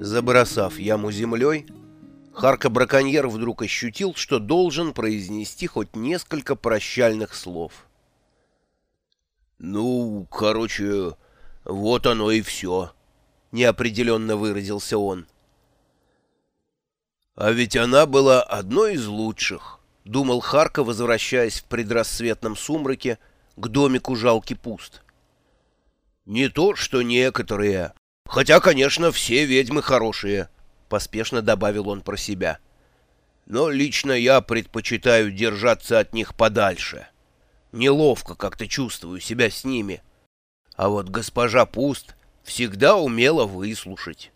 Забросав яму землей, Харка-браконьер вдруг ощутил, что должен произнести хоть несколько прощальных слов. «Ну, короче, вот оно и все», — неопределенно выразился он. «А ведь она была одной из лучших», — думал Харка, возвращаясь в предрассветном сумраке к домику жалки пуст. «Не то, что некоторые, хотя, конечно, все ведьмы хорошие». — поспешно добавил он про себя. «Но лично я предпочитаю держаться от них подальше. Неловко как-то чувствую себя с ними. А вот госпожа Пуст всегда умела выслушать».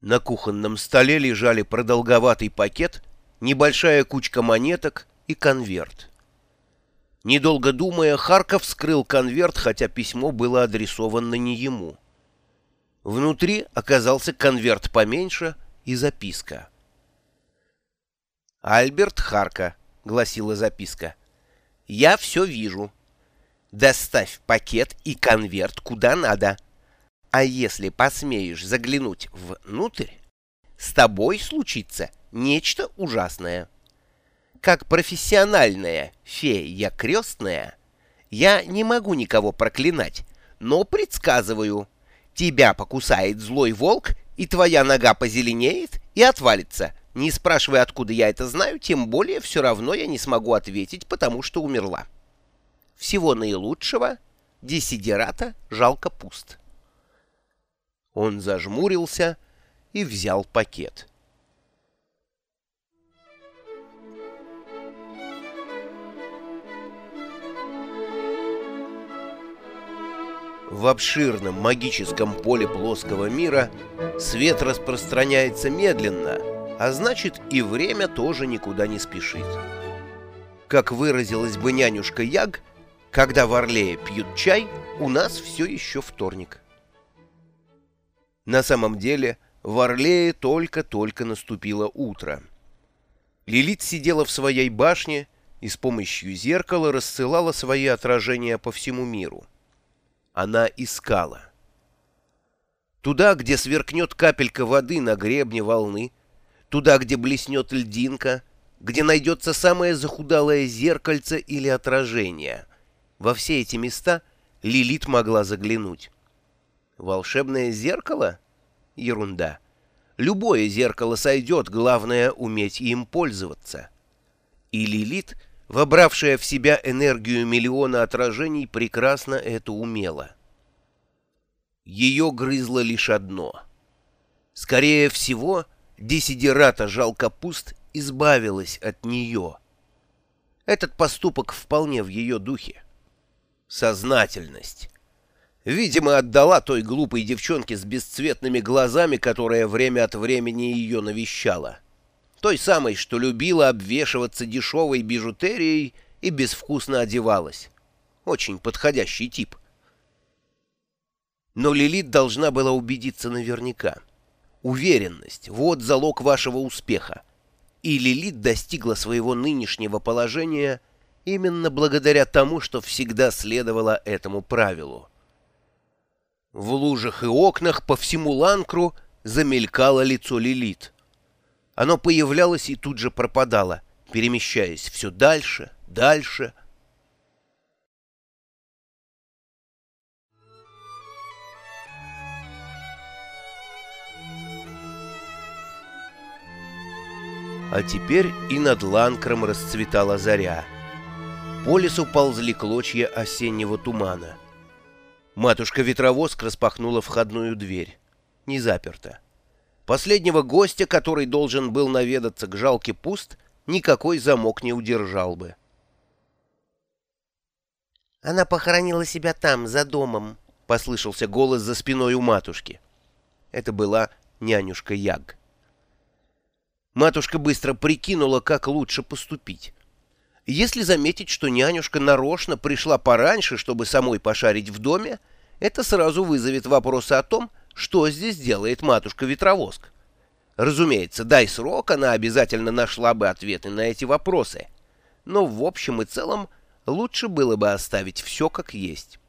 На кухонном столе лежали продолговатый пакет, небольшая кучка монеток и конверт. Недолго думая, Харков вскрыл конверт, хотя письмо было адресовано не ему. Внутри оказался конверт поменьше и записка. «Альберт Харка», — гласила записка, — «я все вижу. Доставь пакет и конверт куда надо. А если посмеешь заглянуть внутрь, с тобой случится нечто ужасное. Как профессиональная фея крестная, я не могу никого проклинать, но предсказываю — Тебя покусает злой волк, и твоя нога позеленеет и отвалится. Не спрашивай, откуда я это знаю, тем более все равно я не смогу ответить, потому что умерла. Всего наилучшего. Десидерата жалко пуст. Он зажмурился и взял пакет. В обширном магическом поле плоского мира свет распространяется медленно, а значит и время тоже никуда не спешит. Как выразилась бы нянюшка Яг, когда в Орлее пьют чай, у нас все еще вторник. На самом деле в Орлее только-только наступило утро. Лилит сидела в своей башне и с помощью зеркала рассылала свои отражения по всему миру она искала. Туда, где сверкнет капелька воды на гребне волны, туда, где блеснет льдинка, где найдется самое захудалое зеркальце или отражение. Во все эти места Лилит могла заглянуть. Волшебное зеркало? Ерунда. Любое зеркало сойдет, главное — уметь им пользоваться. И Лилит — вобравшая в себя энергию миллиона отражений, прекрасно это умела. Ее грызло лишь одно. Скорее всего, десидерата жалко пуст избавилась от нее. Этот поступок вполне в ее духе. Сознательность. Видимо, отдала той глупой девчонке с бесцветными глазами, которая время от времени ее навещала той самой, что любила обвешиваться дешевой бижутерией и безвкусно одевалась. Очень подходящий тип. Но Лилит должна была убедиться наверняка. Уверенность — вот залог вашего успеха. И Лилит достигла своего нынешнего положения именно благодаря тому, что всегда следовала этому правилу. В лужах и окнах по всему Ланкру замелькало лицо Лилит — оно появлялось и тут же пропадало, перемещаясь все дальше, дальше. А теперь и над Ланкром расцветала заря. По лесу ползли клочья осеннего тумана. Матушка-ветровоск распахнула входную дверь. Не заперта. Последнего гостя, который должен был наведаться к жалке пуст, никакой замок не удержал бы. «Она похоронила себя там, за домом», — послышался голос за спиной у матушки. Это была нянюшка Яг. Матушка быстро прикинула, как лучше поступить. Если заметить, что нянюшка нарочно пришла пораньше, чтобы самой пошарить в доме, это сразу вызовет вопросы о том, что здесь делает матушка-ветровоск. Разумеется, дай срок, она обязательно нашла бы ответы на эти вопросы. Но в общем и целом лучше было бы оставить все как есть.